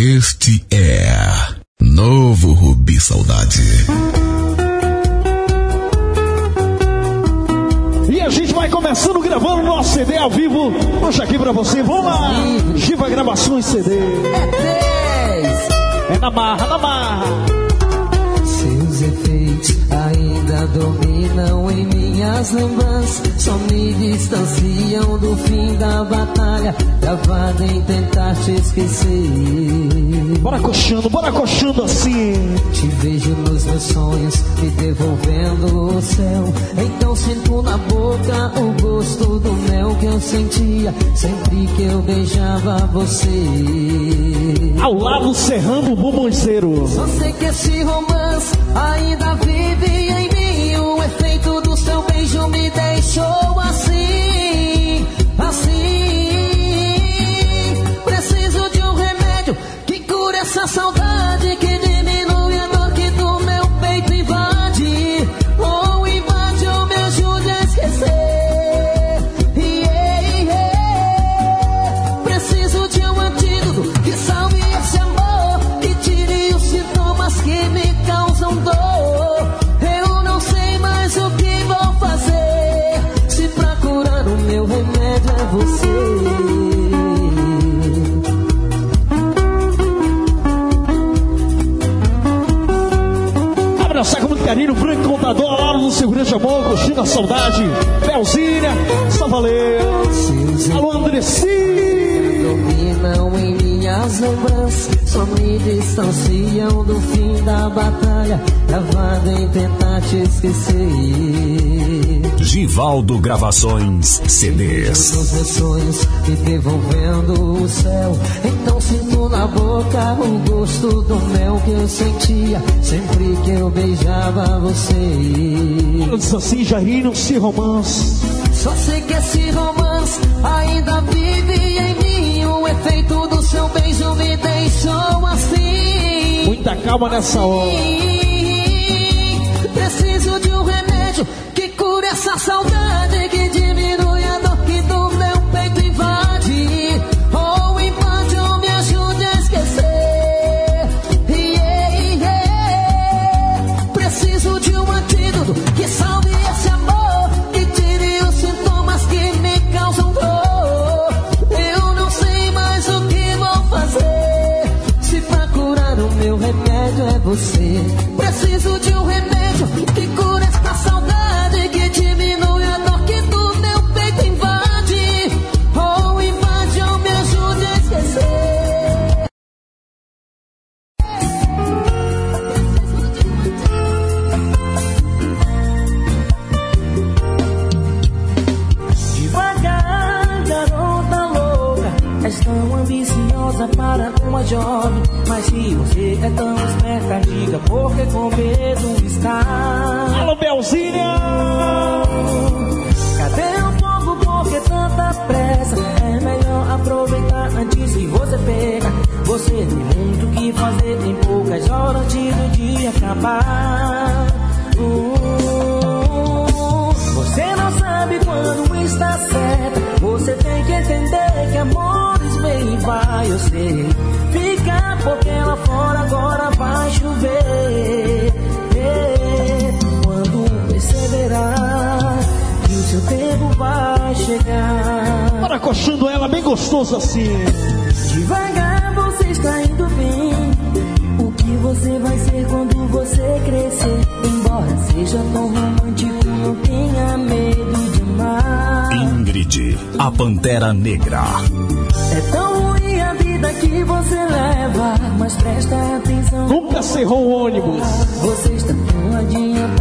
Este é Novo Rubi Saudade. E a gente vai começando gravando nosso CD ao vivo. Hoje aqui pra você. Vamos lá! Giva Gravações CD. É 10. É na marra, na marra. Ainda dominam em minhas lembranças. Só me distanciam do fim da batalha. Gravada em tentar te esquecer. Bora coxando, bora coxando assim. Te vejo nos meus sonhos, me devolvendo o céu. Então sinto na boca o gosto do mel que eu sentia sempre que eu beijava você. Ao lado serrando o bumbonceiro. Só sei que esse romance ainda vive em mim. Seu beijo me deixou assim, carinho, Franco Contador, lado do seu grande amor, curtindo saudade. Belzinha. Seus Alô, Andressi. dominam minhas lembranças, só me distanciam do fim da batalha, gravado em tentar te esquecer. Givaldo Gravações CDs. Nos meus sonhos, me devolvendo o céu. Então sinto na boca o gosto do mel que eu sentia sempre que eu beijava você. Antes assim, Jairinho, se romance. Só sei que esse romance calma nessa hora. Preciso de um remédio que cure essa saudade, que diminui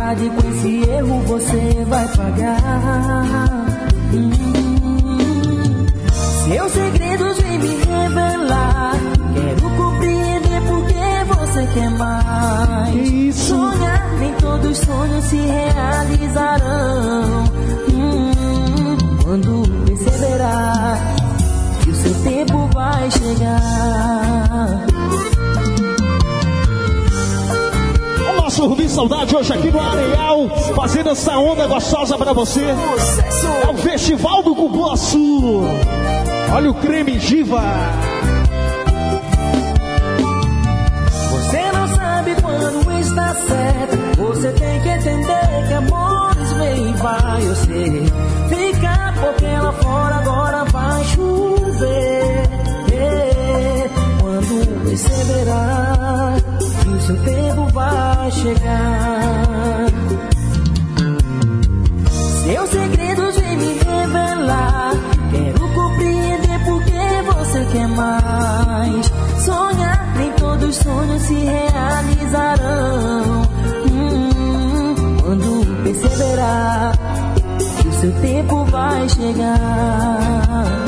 adiantado e com esse erro você vai pagar. Hum, seus segredos vêm me revelar. Quero compreender por que você quer mais. Que isso? Sonhar, nem todos os sonhos se realizarão. Hum, quando perceberá que o seu tempo vai chegar. Rubinho Saudade hoje aqui no Areal, fazendo essa onda gostosa para você. É o Festival do Cupuaçu. Olha o creme Giva. Você não sabe quando está certo. Você tem que entender que amores vem e vai. Eu sei. Fica porque lá fora agora vai chover. Quando receberá seu tempo vai chegar. Seus segredos vem me revelar. Quero compreender por que você quer mais. Sonhar, nem todos os sonhos se realizarão. Hum, quando perceberá que o seu tempo vai chegar.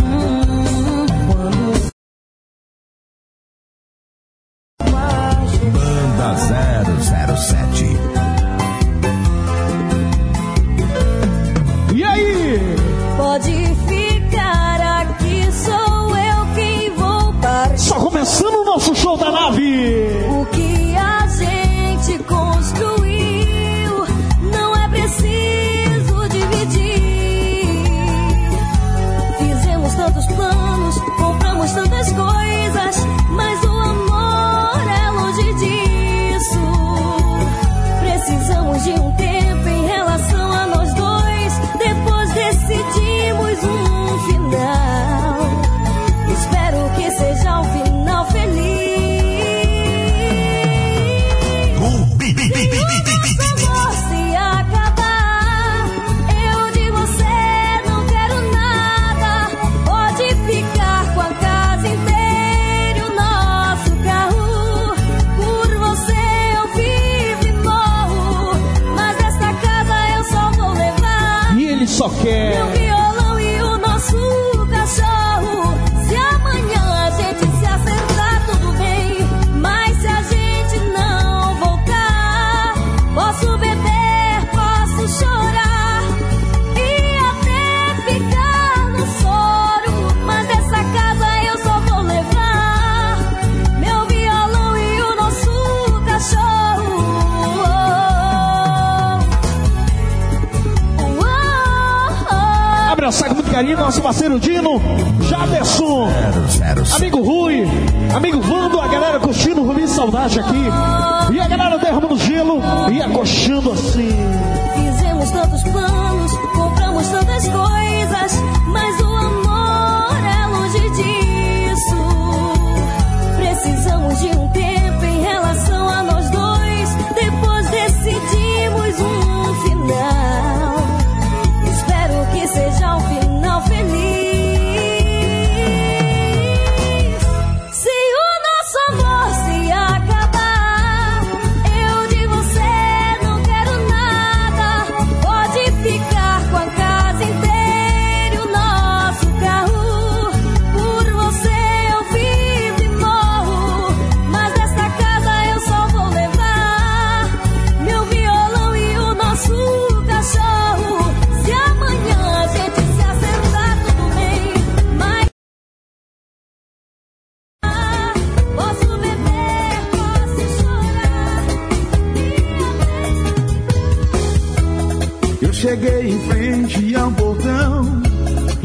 Parceiro Dino,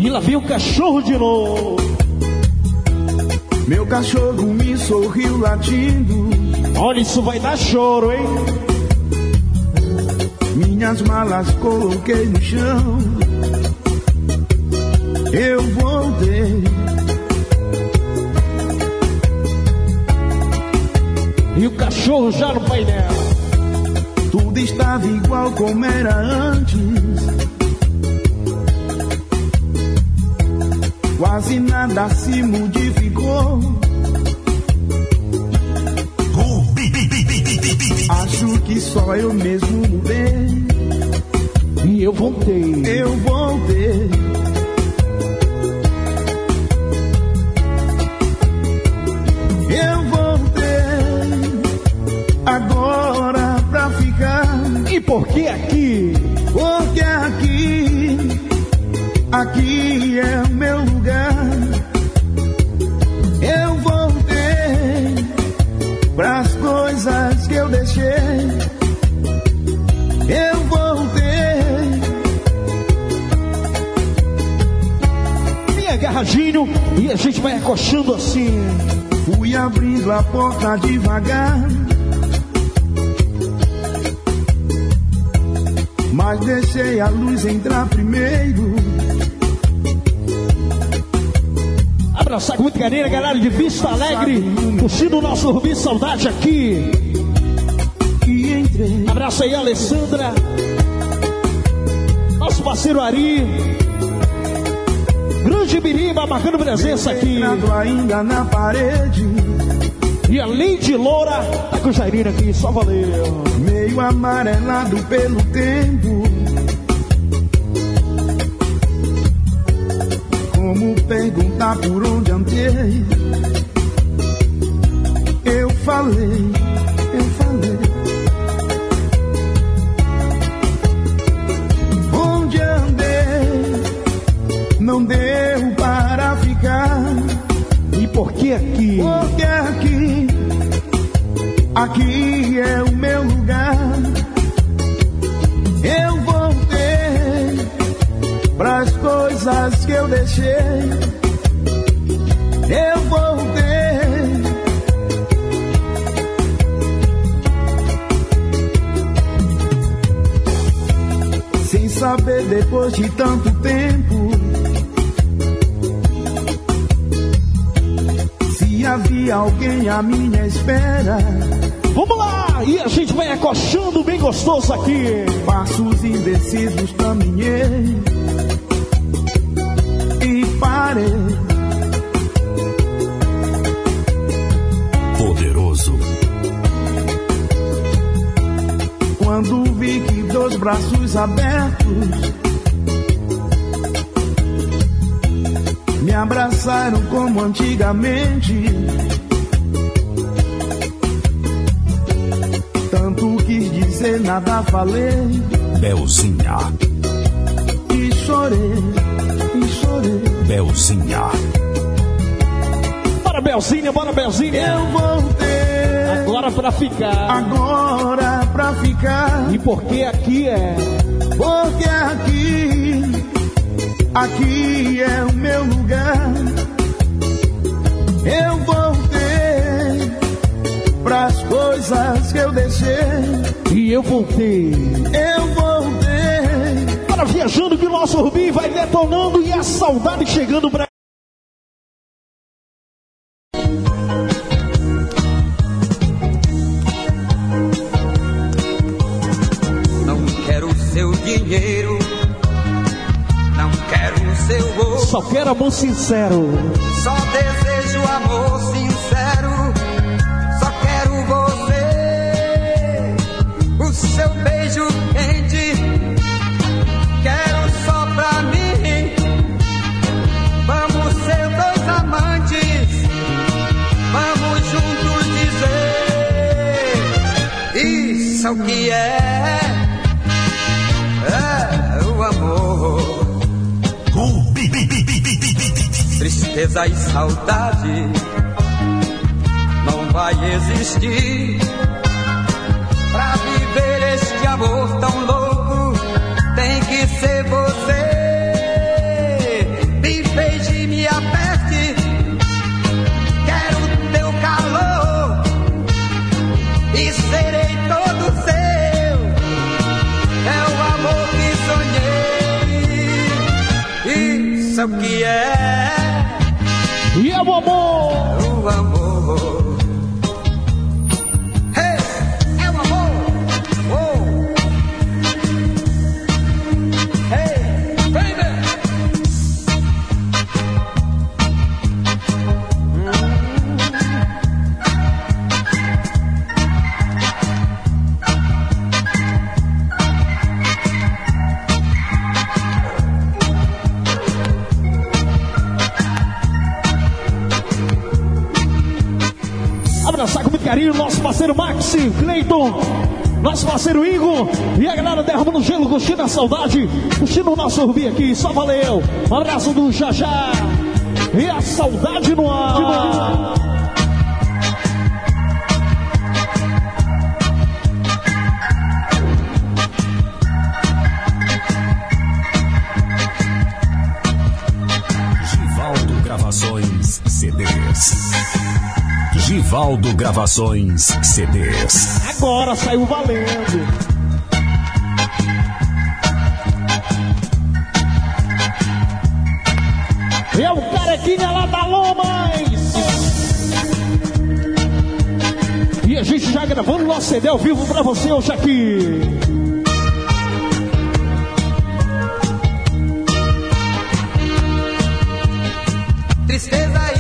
E lá vem o cachorro de novo. meu cachorro me sorriu latindo, Olha, isso vai dar choro, hein? minhas malas coloquei no chão. Eu voltei, E o cachorro já no painel. tudo estava igual como era antes. Quase nada se modificou. Acho que só eu mesmo mudei. E eu voltei. Eu voltei. Eu voltei agora pra ficar. E por que aqui? Porque aqui, aqui é Agarradinho e a gente vai acochando assim. Fui abrindo a porta devagar. Mas deixei a luz entrar primeiro. Abraçar com muito carinho galera de Vista Alegre, curtindo o nosso Rubi Saudade aqui. Abraço aí, Alessandra. Nosso parceiro Ari. Grande Biriba marcando presença aqui. ainda na parede. E a Lady Loura tá com o aqui, só valeu. Meio amarelado pelo tempo. Como perguntar por onde andei? Aqui? Porque aqui, aqui é o meu lugar. Eu voltei pras coisas que eu deixei. Eu voltei. Sem saber depois de tanto tempo. Havia alguém à minha espera. Vamos lá! E a gente vai acochando bem gostoso aqui. Passos indecisos caminhei e parei. Poderoso. Quando vi que dois braços abertos me abraçaram como antigamente. Dizer, nada falei Belzinha. e chorei, e chorei. Belzinha. Bora, Belzinha, bora, Belzinha. Eu voltei Agora pra ficar. agora pra ficar. E por que aqui é? Porque aqui, aqui é o meu lugar. Eu voltei pras coisas que eu deixei. E eu voltei. Eu voltei. Bora viajando que o nosso Rubi vai detonando e a saudade chegando pra. Não quero seu dinheiro, não quero seu ouro, Só quero amor sincero. só desejo o que é. É o amor. Tristeza e saudade não vai existir. Pra viver este amor tão louco, tem que ser você. É o que é E é o amor. Maxi, Cleiton, nosso parceiro Igor e a galera derramando gelo, curtindo a saudade, curtindo o nosso Rubi aqui, só valeu. Um abraço do Jajá e a saudade no ar. Geraldo Gravações CDs. Agora saiu valendo. É o carequinha lá da Lomas. E a gente já gravando nosso CD ao vivo pra você hoje aqui. Tristeza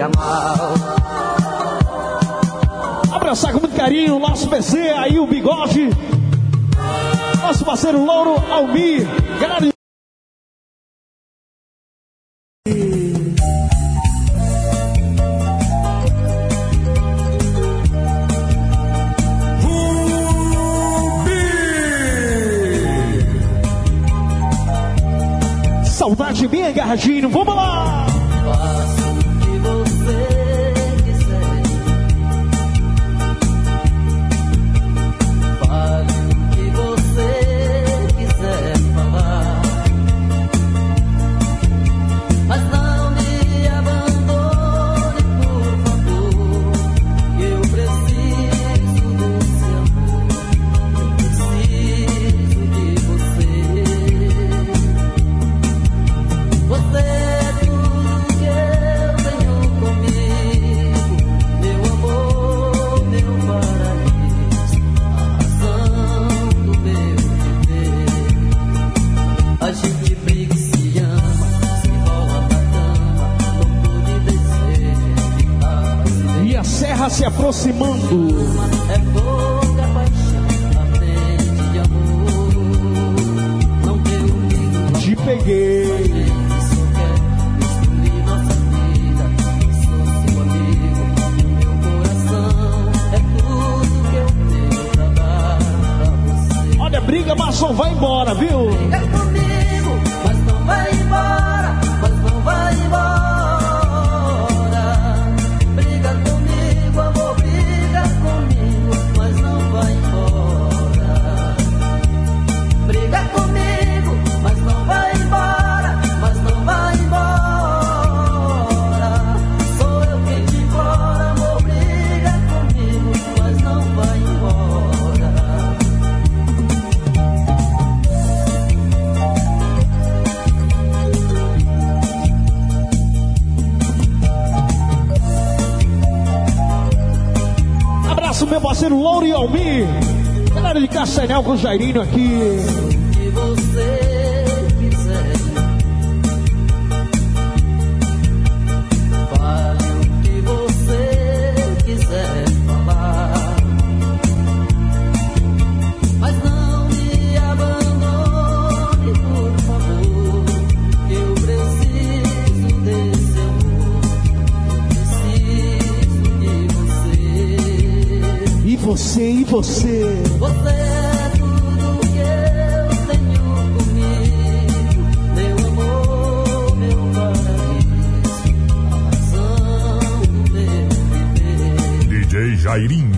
cheira mal. Abraçar com muito carinho o nosso PC, aí o bigode. Nosso parceiro Louro Almir. Galera Anderson vai embora, viu? É parceiro Louro e Almir. Galera de Castanhal com o Jairinho aqui. você. Você é tudo que eu tenho comigo. Meu amor, meu paraíso, a razão do meu viver. DJ Jairinho.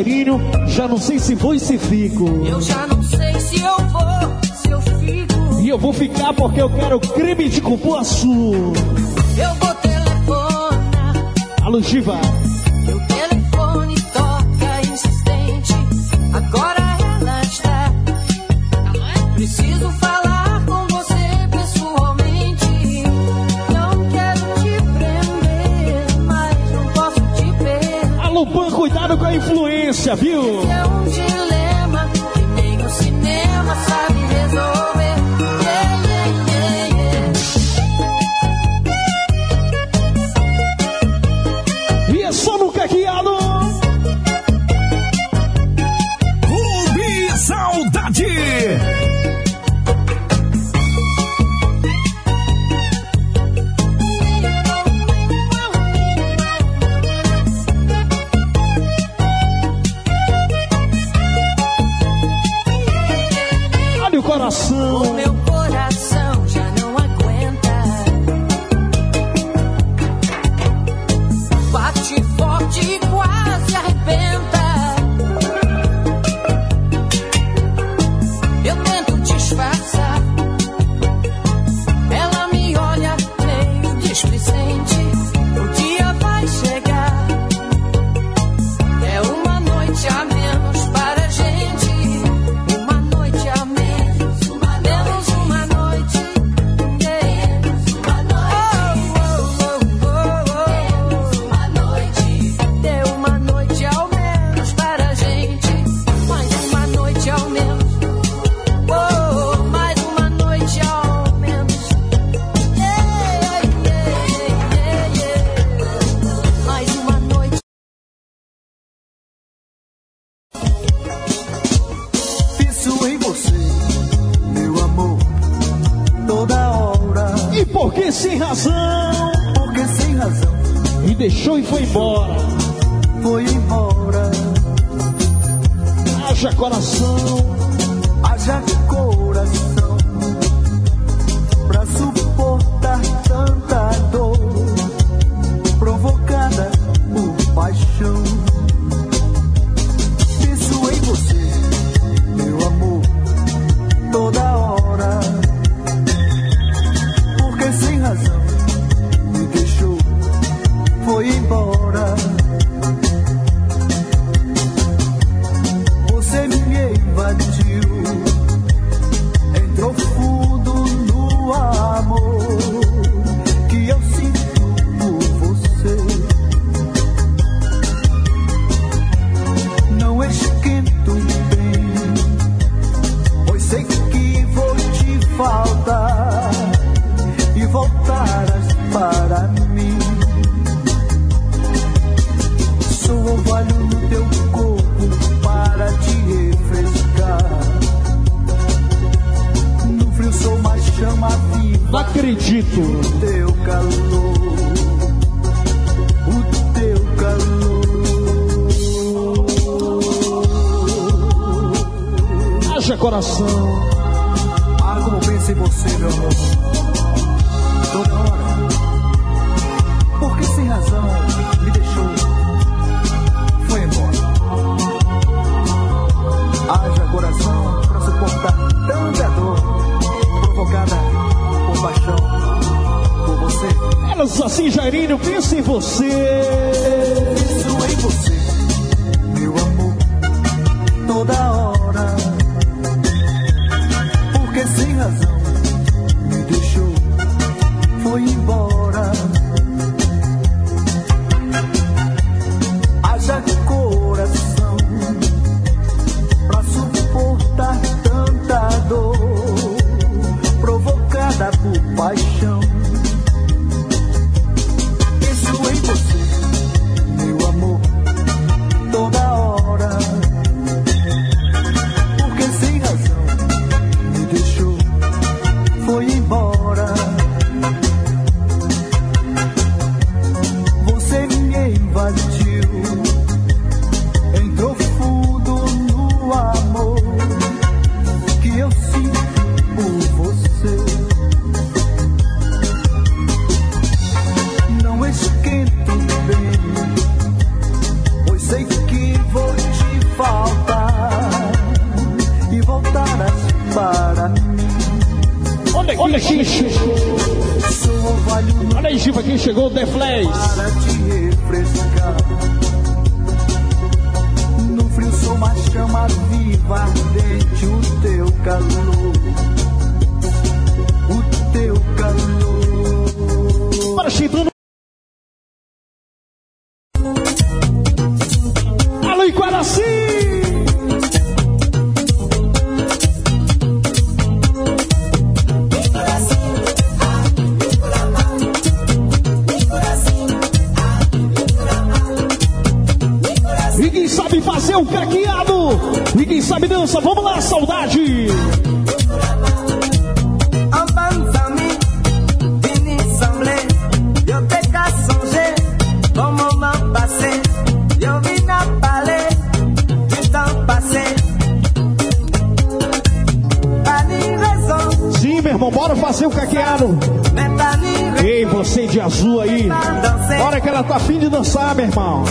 Rogerinho, já não sei se vou e se fico. Eu já não sei se eu vou, se eu fico. E eu vou ficar porque eu quero crime de cupuaçu. Eu vou telefonar. Alô, Giva. Viu? acredito. O teu calor, o teu calor. Haja coração. Ah, como pensa em você, meu amor. paixão por você. Elas assim, Jairinho, pensa em você. Penso em você, meu amor. Toda em Quaraci. Ninguém sabe fazer o um caqueado. Ninguém sabe dança. Vamos lá, saudade. Brasil caqueado. É Ei, você de azul aí. Olha que ela tá afim de dançar, meu irmão.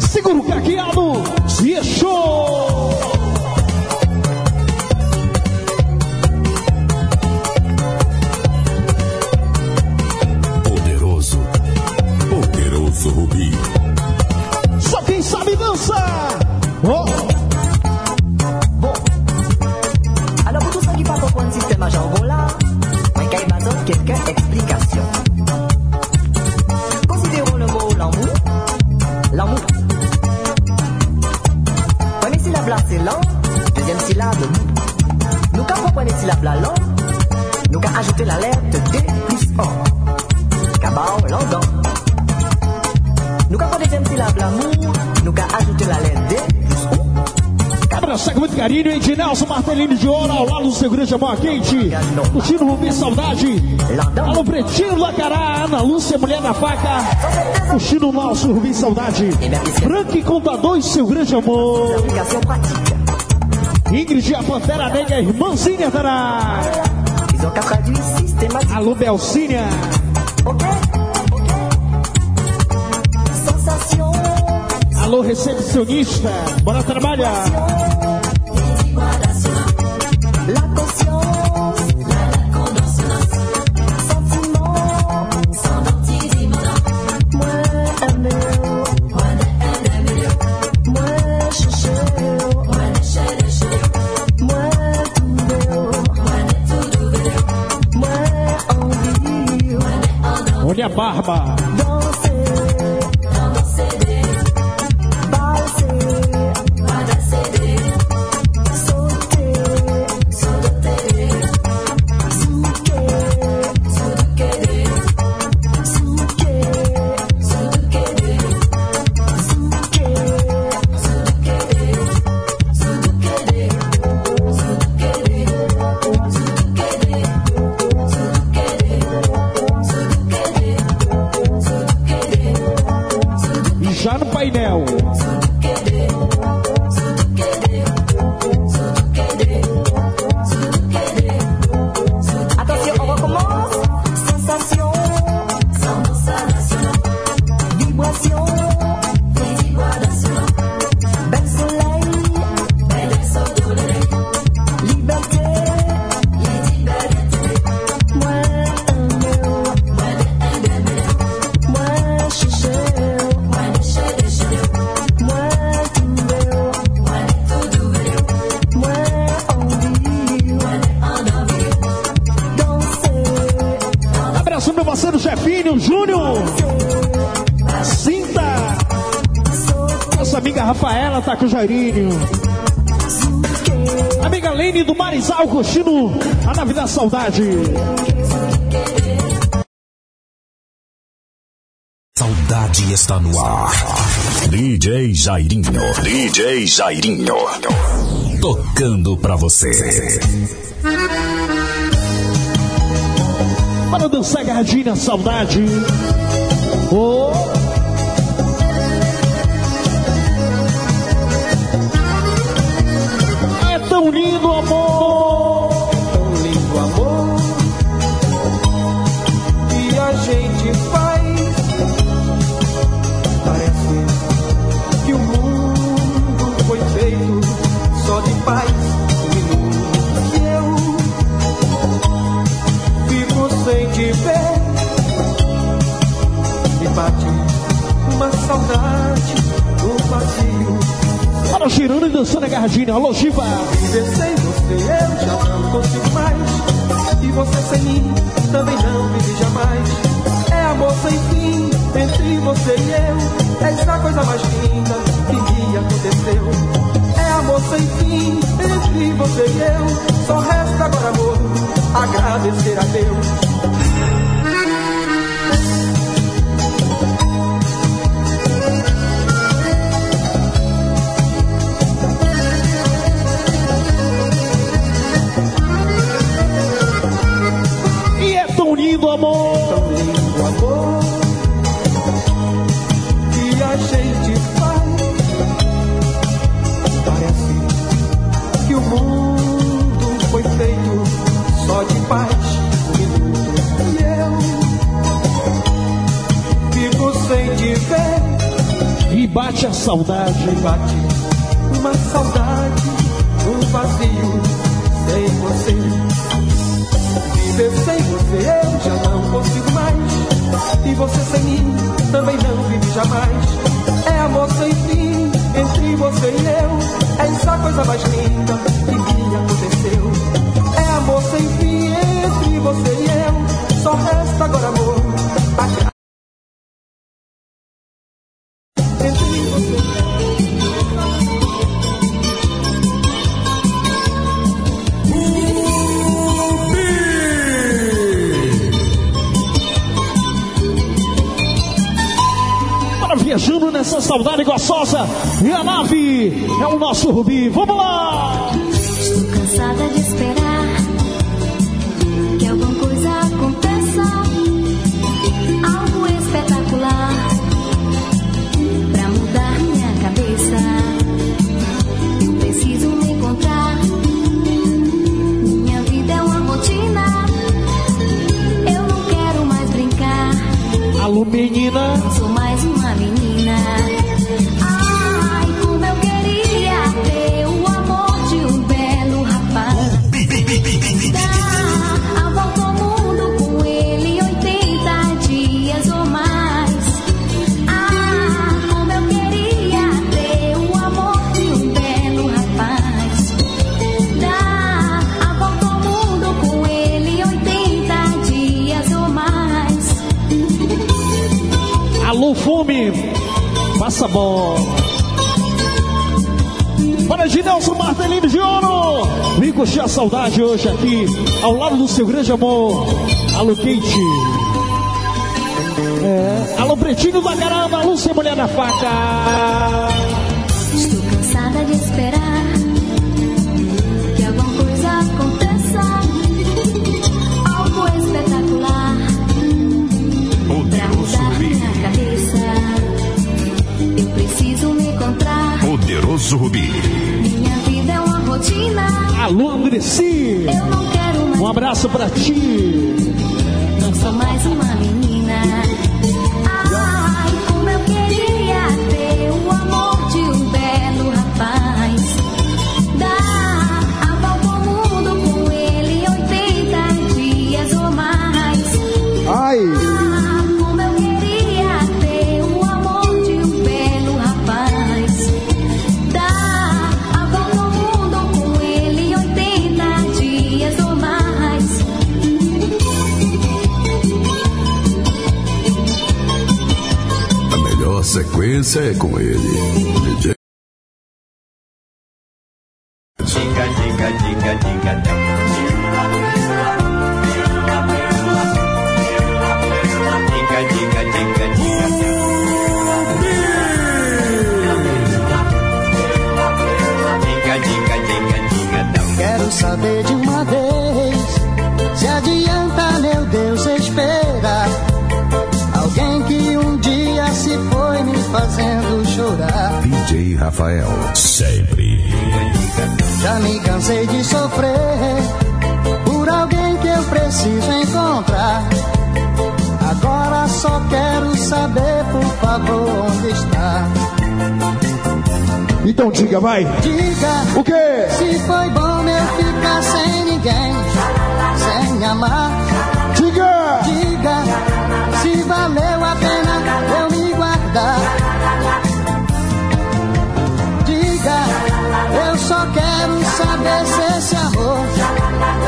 Seguro craqueado é e é show! compléter la D plus O. Cabao, longan. Nous avons deuxième syllabe l'amour, nous avons ajouté la lettre D plus segue muito carinho, hein? De Nelson Martelino de Ouro, ao lado do seu grande amor quente. O Tino Rubim Saudade. Alô, Pretinho Lacará, Ana Lúcia, Mulher da Faca. O Chino Nelson Rubim Saudade. É Frank Contador e seu grande amor. Ingrid, a Pantera Negra, irmãzinha, terá. Alô, Belcínia. Alô, recepcionista. Bora trabalhar. Jairinho. Tocando pra você. Para dançar Gardinha, saudade. Oh. Amor sem fim entre você e eu. Só resta agora amor, agradecer a Deus. Bate a saudade. Bate uma saudade, um vazio sem você. Viver sem você eu já não consigo mais. E você sem mim também não vive jamais. É amor sem fim entre você e eu. É essa coisa mais linda que me aconteceu. É amor sem fim entre você e eu. Só resta agora amor. E a nave é o nosso Rubi. Vamos lá. Estou cansada de esperar saudade hoje aqui, ao lado do seu grande amor. Alô, Kate. É. Alô, Pretinho da caramba. Lúcia Mulher na Faca. Estou cansada de esperar que alguma coisa aconteça, algo espetacular pra mudar minha cabeça. Eu preciso me encontrar. Poderoso Rubi. Rotina. Alô, Andressi. Eu não quero mais. Um abraço pra ti. Não sou mais uma menina. Sequência é com ele. saber, por favor, onde está. Então diga, vai. Diga. O quê? Se foi bom eu ficar sem ninguém, sem me amar. Diga. Diga. Se valeu a pena eu me guardar. Diga. Eu só quero saber se esse amor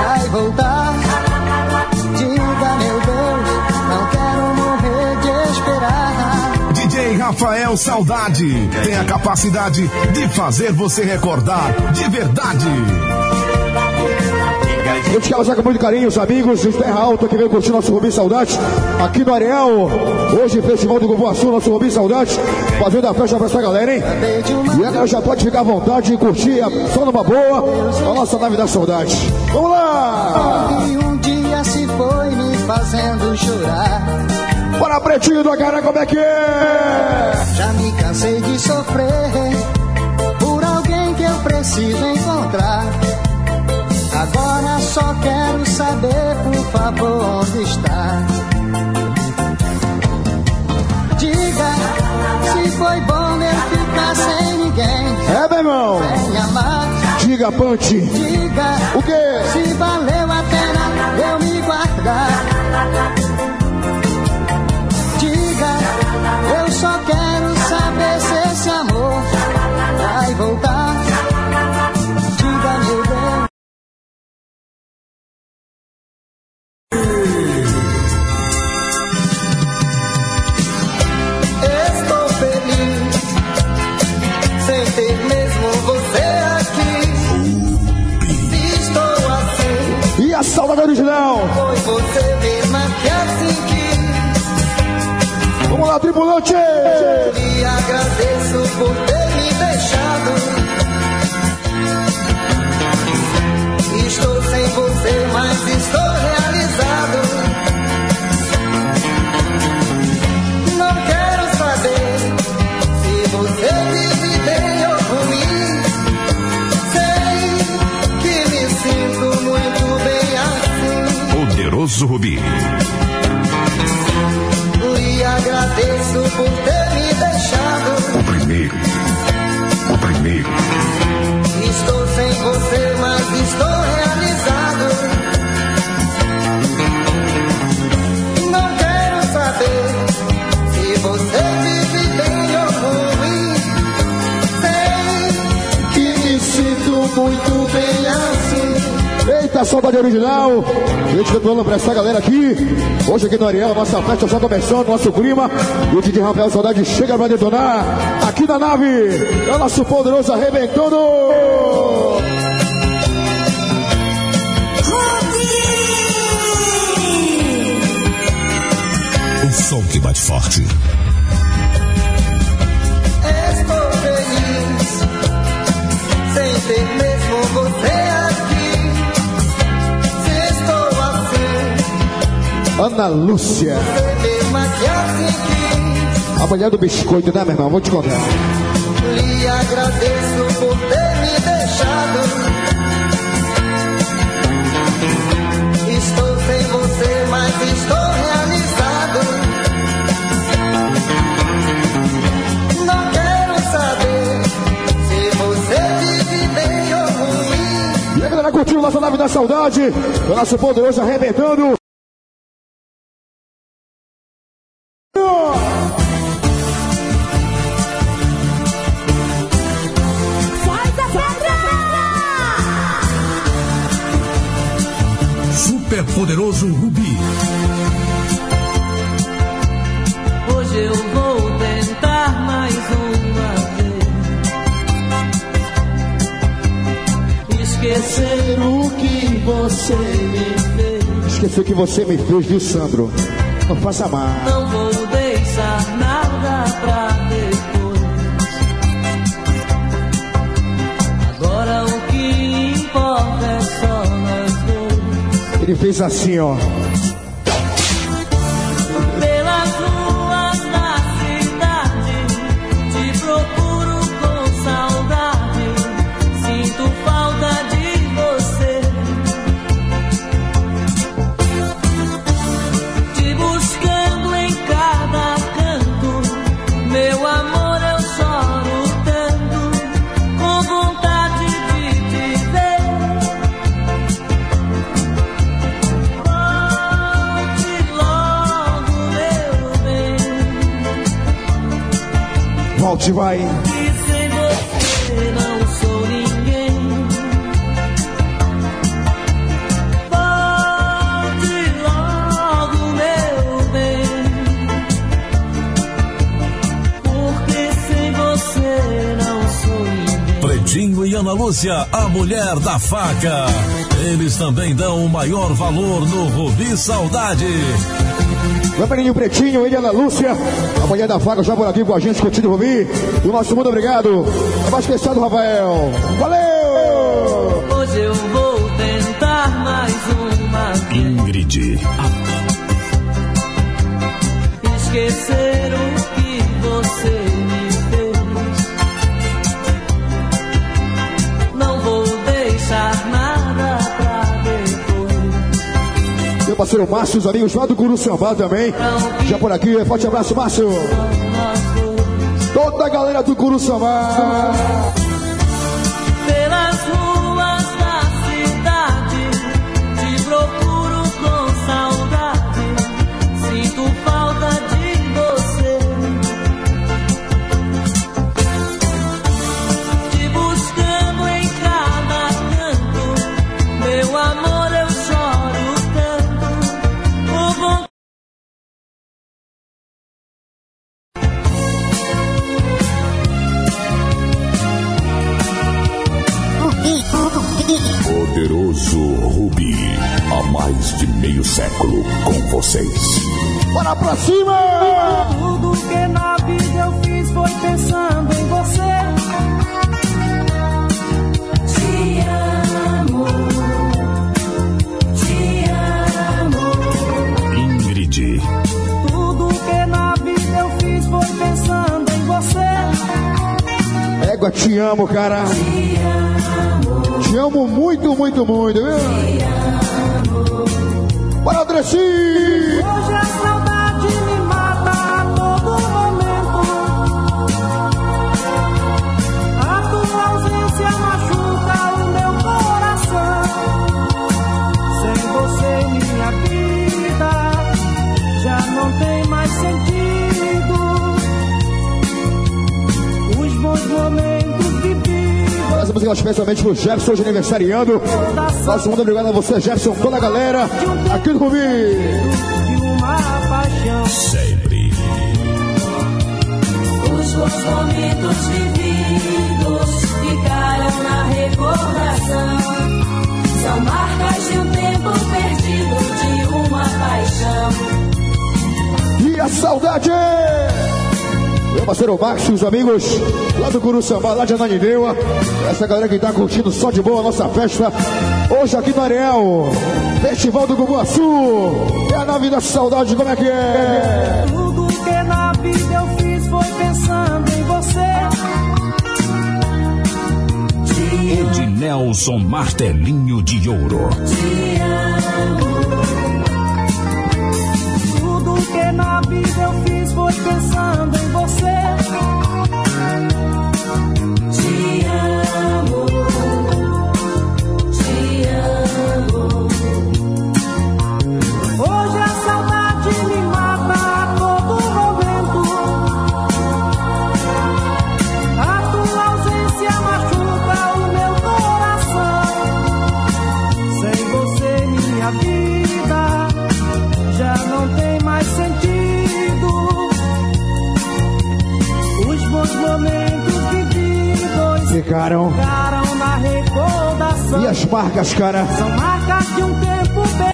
vai voltar. Rafael Saudade tem a capacidade de fazer você recordar de verdade. Quer já com muito carinho os amigos de Terra Alta que veio curtir nosso Rubim Saudade aqui no Areal. Hoje, Festival do Cupuaçu, nosso Rubim Saudade, fazendo a festa pra essa galera, hein? E a galera já pode ficar à vontade e curtir a- só numa boa a nossa nave da saudade. Vamos lá! E um dia se foi me fazendo chorar. Bora, pretinho do Acaré, como é que é? Já me cansei de sofrer por alguém que eu preciso encontrar. Agora só quero saber, por favor, onde está. Diga se foi bom eu ficar sem ninguém. É, meu irmão. Amar. Diga, Pante. Diga O quê? se valeu a pena eu me guardar. Eu só quero saber se esse amor vai voltar. Vamos lá, tripulante! E agradeço por aqui no Ariel, nossa festa já começando, nosso clima. E o Didi Rafael Saudade chega pra detonar. Aqui na nave, é o nosso poderoso arrebentando! O som que bate forte. Estou feliz sem ter mesmo você Ana Lúcia, a mulher do biscoito, né, meu irmão? Vou te contar. Lhe agradeço por ter me deixado. Estou sem você, mas estou realizado. Não quero saber se você vive bem ou ruim. E a galera curtindo nossa nave da saudade, o nosso poderoso arrebentando. Você me fez. Esqueceu que você me fez, viu, Sandro? Não faça mal. Não vou deixar nada pra depois. Agora o que importa é só nós dois. Ele fez assim, ó. gente vai. Pretinho e Ana Lúcia, a mulher da faca. Eles também dão o maior valor no Rubi Saudade. Menino Pretinho, ele e Ana Lúcia, a mulher da faca já por aqui com a gente, curtindo o Rubi. E o nosso muito obrigado. Abastecido, Rafael. Valeu! Hoje eu vou tentar mais uma vez Ingrid, esquecer o parceiro Márcio, os amigos lá do Guru Sambá também. Já por aqui, forte abraço, Márcio. Toda a galera do Guru Sambá. Pro Jefferson hoje aniversariando. Nosso muito obrigado a você, Jefferson, toda a galera aqui do Rubi. de uma paixão. sempre. Os bons momentos vividos ficaram na recordação. São marcas de um tempo perdido, de uma paixão. E a saudade! Meu parceiro Max, os amigos lá do Guru Sambá, lá de Ananindeua. Essa galera que tá curtindo só de boa a nossa festa. Hoje aqui no Ariel, Festival do Guguaçu. É a nave da saudade, como é que é? Tudo que na vida eu fiz foi pensando em você. Ednelson Martelinho de Ouro. Tudo que na vida eu fiz foi pensando em você. Ficaram. ficaram na recordação. E as marcas, cara? São marcas de um tempo bem.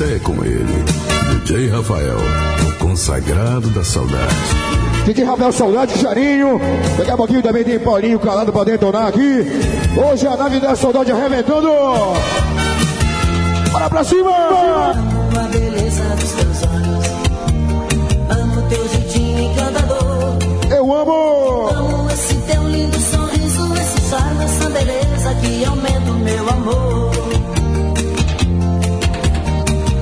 é com ele, DJ Rafael, o consagrado da saudade. DJ Rafael Saudade, Jarinho. Daqui a pouquinho também tem Paulinho calado pra detonar aqui. Hoje a nave da saudade arrebentando. Bora pra cima! Amo a beleza dos teus olhos. Amo teu jeitinho encantador. Eu amo! Amo esse teu lindo sorriso, esse charme, essa beleza que aumenta o meu amor.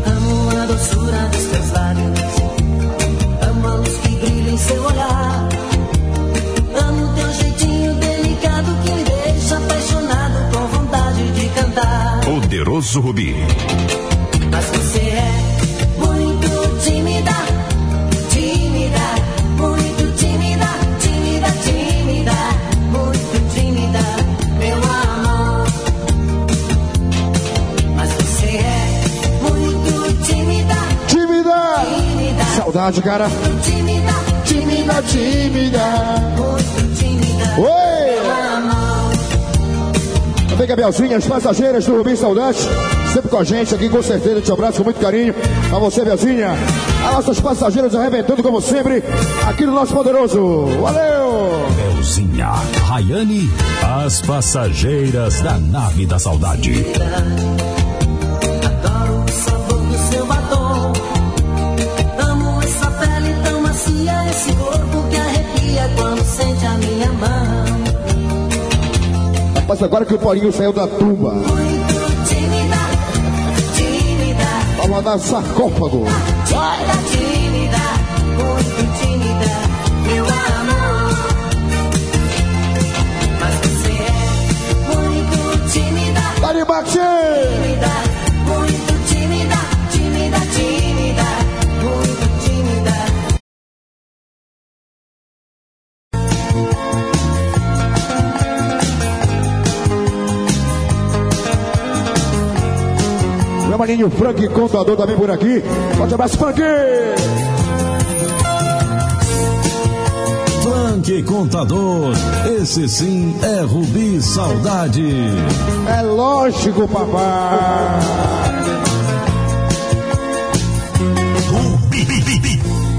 Amo a doçura dos teus lábios. Poderoso Rubi. Mas você é muito tímida, tímida, muito tímida, tímida, tímida, muito tímida, meu amor. Mas você é muito tímida, tímida, tímida saudade, cara. Muito tímida, tímida, tímida, muito tímida. Oi! Também Gabrielzinha, as passageiras do Rubim Saudade, sempre com a gente aqui, com certeza. Te abraço com muito carinho. A você, Belzinha. As nossas passageiras arrebentando, como sempre, aqui no nosso poderoso. Valeu! Belzinha, Rayane, as passageiras da nave da saudade. Agora que o Paulinho saiu da tuba, Muito tímida, vamos mandar sarcófago. Tímida, tímida, muito tímida, meu amor. Mas você é muito tímida! Meu maninho Frank, contador também por aqui. Forte abraço, Frank! Frank Contador, esse sim é Rubi Saudade. É lógico, papai!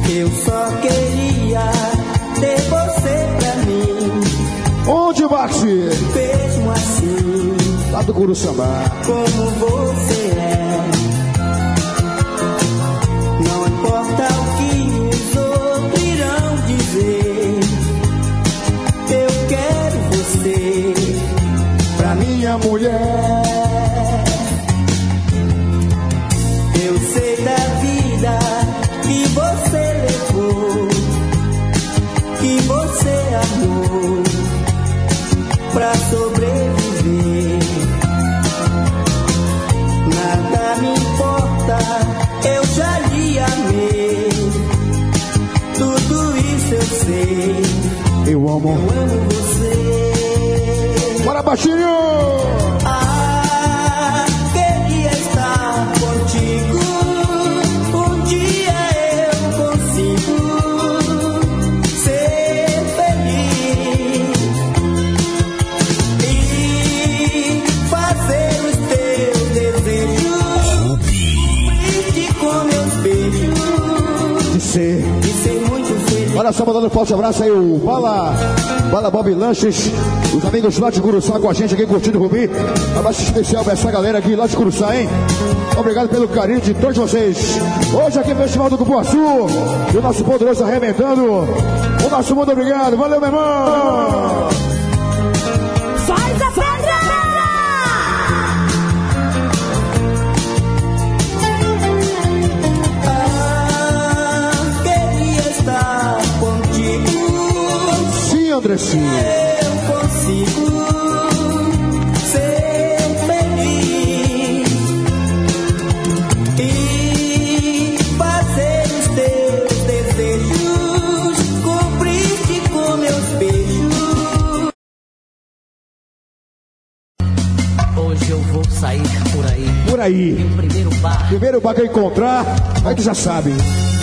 Eu só queria ter você pra mim, Onde, Maxi? mesmo assim, Lá do Curuçambá. como você minha mulher. Eu sei da vida que você levou, que você amou pra sobreviver. Nada me importa, eu já lhe amei. Tudo isso eu sei, Eu amo. eu amo você. Bora, baixinho! Só, mandando um forte abraço aí, o Bala, Bala Bob Lanches, os amigos lá de Curuçá com a gente aqui curtindo o Rubi. Abraço especial pra essa galera aqui lá de Curuçá, hein? Obrigado pelo carinho de todos vocês. Hoje aqui no Festival do Cupuaçu, e o nosso poderoso arrebentando. O nosso mundo obrigado. Valeu, meu irmão! Andressinho. Eu consigo ser feliz e fazer os teus desejos cumprir-te com meus beijos. Hoje eu vou sair por aí, Por aí. primeiro bar, Primeiro bar que eu encontrar, aí tu já sabe.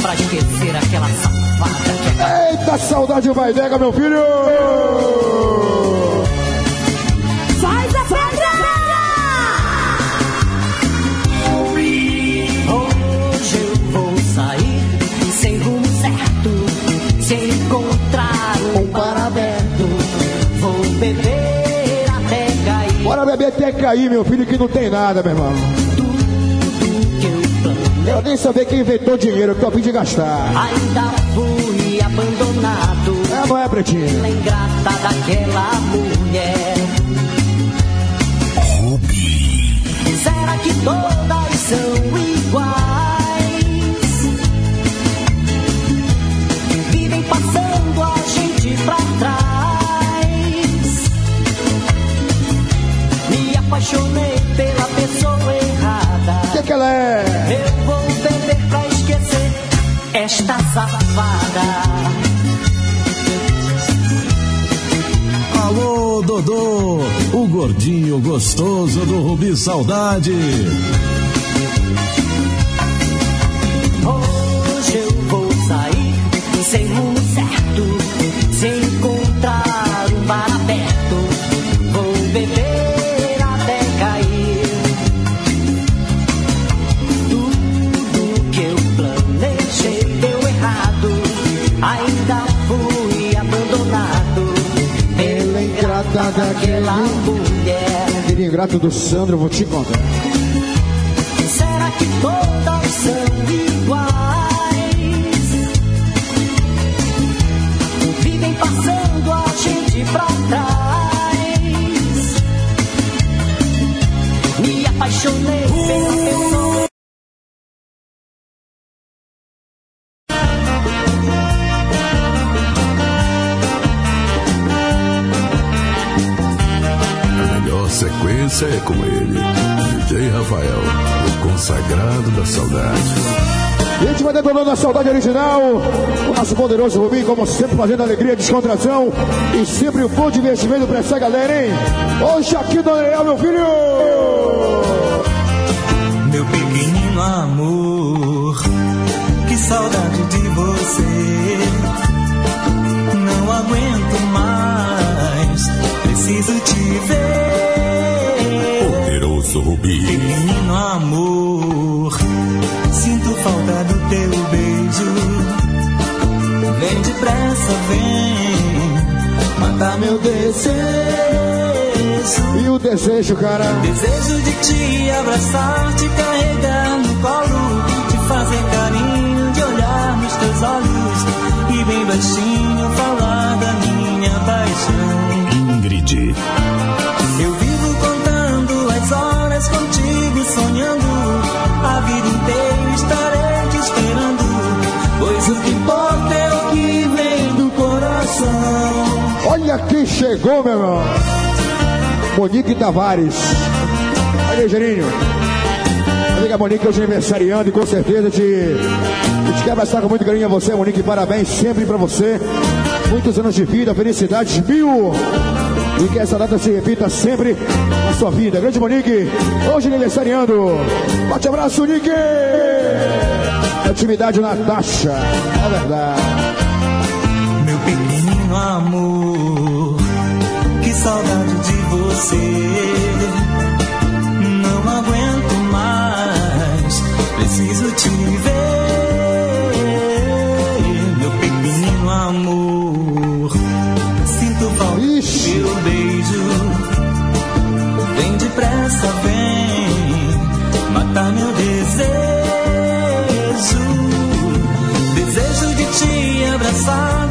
pra esquecer aquela safada Eita, saudade vai dega, meu filho! Faz a pedra! Hoje eu vou sair sem rumo certo, sem encontrar um bar aberto. Vou beber até cair. Bora beber até cair, meu filho, que não tem nada, meu irmão. Tudo que eu planejei, Eu nem sabia quem inventou dinheiro, eu tô a fim de gastar. ainda abandonado. É, não é, pretinho? Ingrata daquela mulher. Dodô, o gordinho gostoso do Rubi Saudade. Hoje eu vou sair Sei rumo mulher. Aquele ingrato do Sandro, eu vou te contar. E a saudade original. O nosso poderoso Rubinho, como sempre, fazendo alegria, descontração e sempre o bom divertimento pra essa galera, hein? Hoje aqui do Daniel, meu filho! Meu pequenino amor, que saudade de você. Não aguento mais, preciso te ver. Poderoso Rubi. Pequenino amor, sinto falta do teu. Vem depressa, vem matar meu desejo. E o desejo, cara? Desejo de te abraçar, te carregar no colo, te fazer carinho, de olhar nos teus olhos e bem baixinho falar da minha paixão. Ingrid. Eu vivo contando as horas contigo, sonhando Olha quem chegou, meu irmão! Monique Tavares. Olha Gerinho. Amiga Monique, hoje é aniversariando e com certeza te, te quer abraçar com muito carinho a você, Monique. Parabéns sempre pra você. Muitos anos de vida, felicidades mil. E que essa data se repita sempre na sua vida. Grande Monique, hoje aniversariando. Forte abraço, Nick! Atividade Natasha. É verdade. Você. Não aguento mais, preciso te ver. Meu pequenino amor, sinto falta do teu beijo. Vem depressa, vem matar meu desejo. Desejo de te abraçar,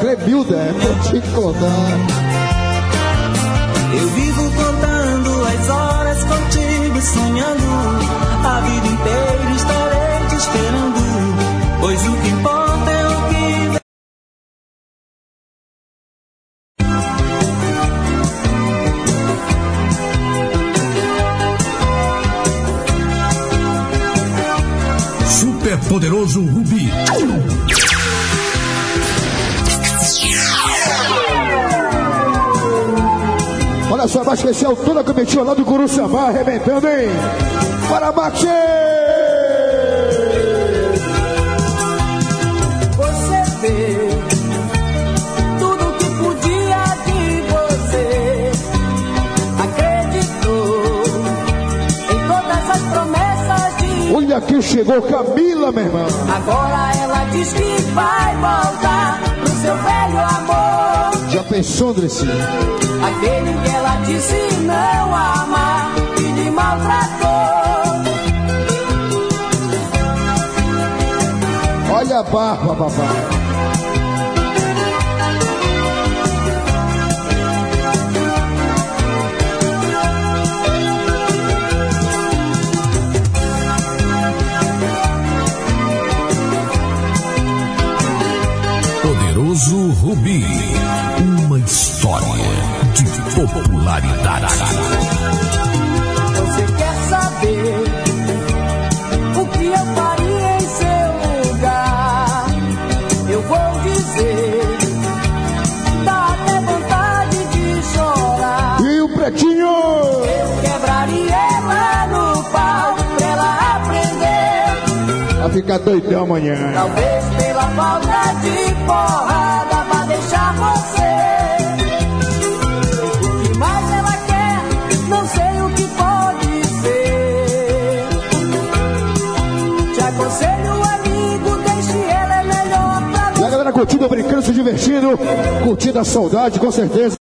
Clebilda, é pra te contar. Eu vivo contando as horas contigo, sonhando. A vida inteira estarei te esperando, pois o que importa é o que. Super poderoso Rubi. Olha só, vai toda a comitiva lá do Guru Sambá, arrebentando, hein? Para Maxi! Você vê tudo que podia de você. Acreditou em todas as promessas de. Olha quem chegou, Camila, meu irmão. Agora ela diz que vai voltar pro seu velho amor. Já pensou, Andressinho? Aquele que ela disse não amar e lhe maltratou. Olha a barba, papai. Poderoso Rubi popularidade. Você quer saber o que eu faria em seu lugar? Eu vou dizer. Dá até vontade de chorar. E o pretinho? Eu quebraria ela no pau pra ela aprender. A ficar doidão amanhã. Talvez pela falta de porrada. Curtindo, brincando, se divertindo, curtindo a saudade, com certeza.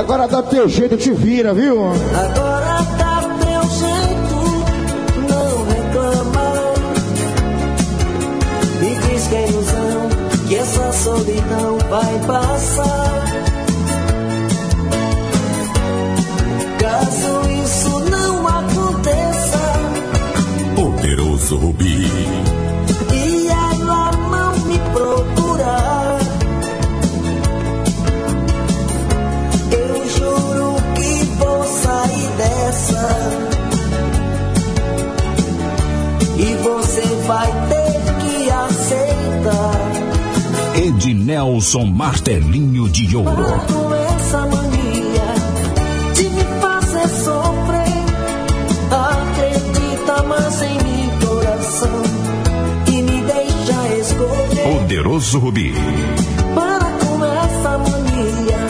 Agora dá teu jeito, te vira, viu? Agora tá teu jeito, não reclama. Me diz que é ilusão, que essa solidão vai passar. Caso isso não aconteça Poderoso Rubi. Ednelson Martelinho de Ouro. com essa mania de me fazer sofrer. Acredita mais em mim, coração, e me deixa escolher. Poderoso Rubi. Para com essa mania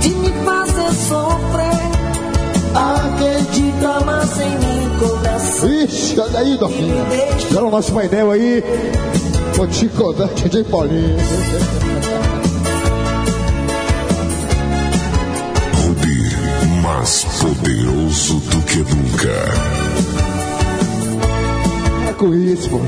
de me fazer sofrer. Acredita mais em mim, coração. Ixi, olha aí, Doquinha. Olha o nosso painel aí. Vou te contar, DJ Paulinho. Rubi, mais poderoso do que nunca. Para com isso, pô.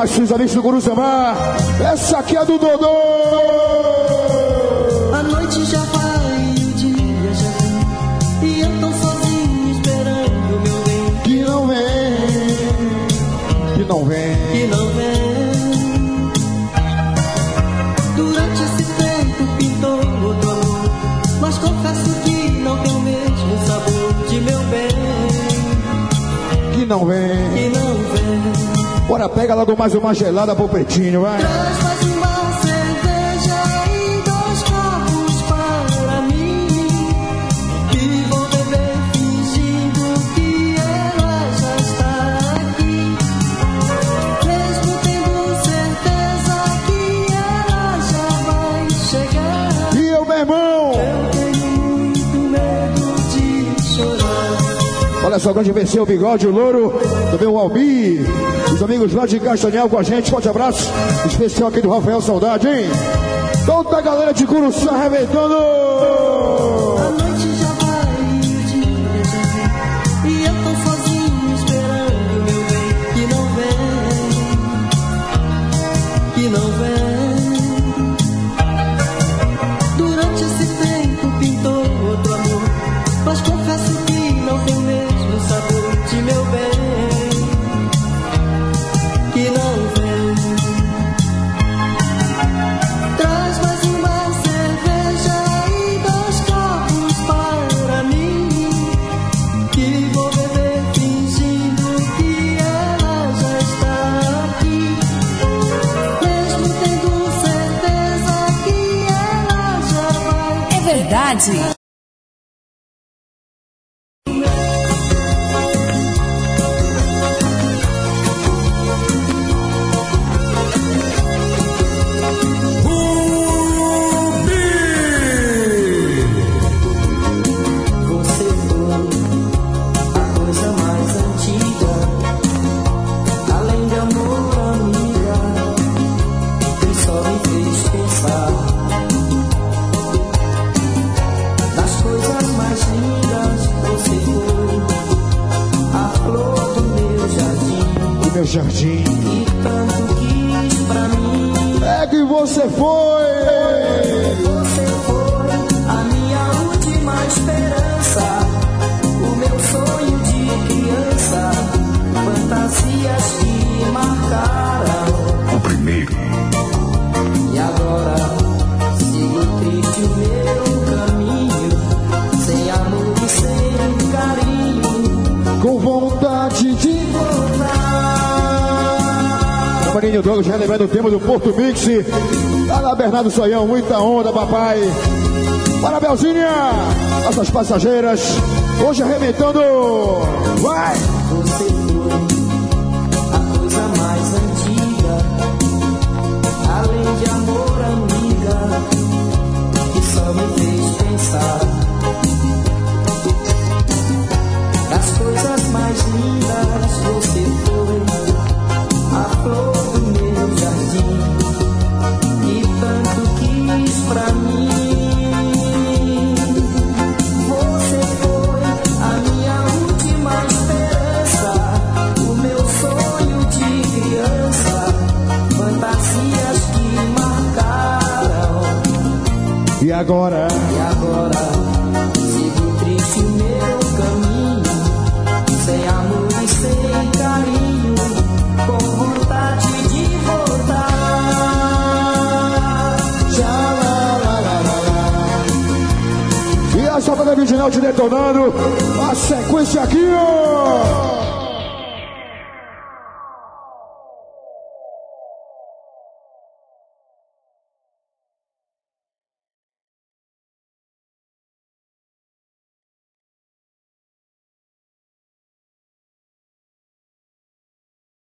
Os amigos do Guru Samar. Essa aqui é do Dodô! A noite já vai, o dia já vem. E eu tô sozinho esperando meu bem. Que não vem, que não vem. Que não vem. Durante esse tempo pintou outro amor. Mas confesso que não tem o mesmo sabor de meu bem. Que não vem. Bora, pega logo mais uma gelada pro Pretinho, vai. Mais uma cerveja e dois copos para mim. E vou beber fingindo que ela já está aqui. Mesmo tendo certeza que ela já vai chegar. E eu, meu irmão? Eu tenho muito medo de chorar. Olha só, grande venceu o bigode, o louro, também o Albi, os amigos lá de Castanhal com a gente, forte abraço, especial aqui do Rafael Saudade, hein? Toda a galera de Curuçá arrebentando! Jardim. que tanto quis pra mim. É que você foi. Maninho Douglas relembrando o tema do Porto Mix. Tá lá Bernardo Soião, muita onda, papai. Para Belzinha, nossas passageiras. Hoje arrebentando. Vai! Você foi a coisa mais antiga, além de amor, amiga, que só me fez pensar nas coisas mais lindas. Você foi agora? E agora sigo triste o meu caminho, sem amor e sem carinho, com vontade de voltar. Já lá, lá, lá, lá, lá. E a sua banda original te detonando. A sequência aqui, ó.